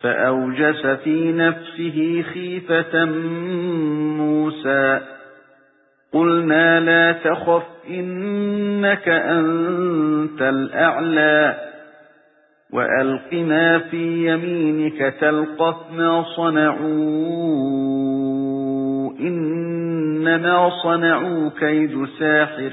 فأوجس في نفسه خيفة موسى. قلنا لا تخف إنك أنت الأعلى. وألق ما في يمينك تلقف ما صنعوا. إنما صنعوا كيد ساحر.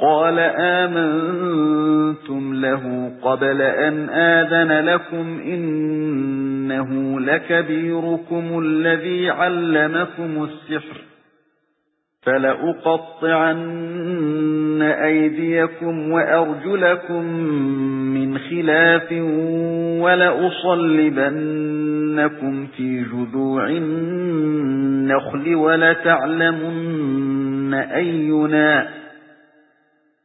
قال آمنتم له قبل أن آذن لكم إنه لكبيركم الذي علمكم السحر فَلَأُقَطِّعَنَّ أَيْدِيَكُمْ وَأَرْجُلَكُمْ مِنْ خِلَافٍ وَلَأُصَلِّبَنَّكُمْ فِي جُذُوعِ النَّخْلِ وَلَتَعْلَمُنَّ أَيُّنَا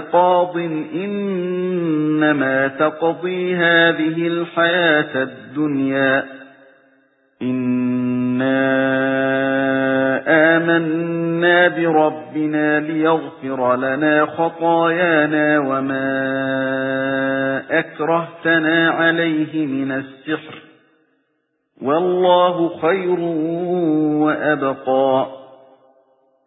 قاض إنما تقضي هذه الحياة الدنيا. إِنَّا آمَنَّا بِرَبِّنَا لِيَغْفِرَ لَنَا خَطَايَانَا وَمَا أَكْرَهْتَنَا عَلَيْهِ مِنَ السِّحْرِ. وَاللَّهُ خَيْرٌ وَأَبْقَى.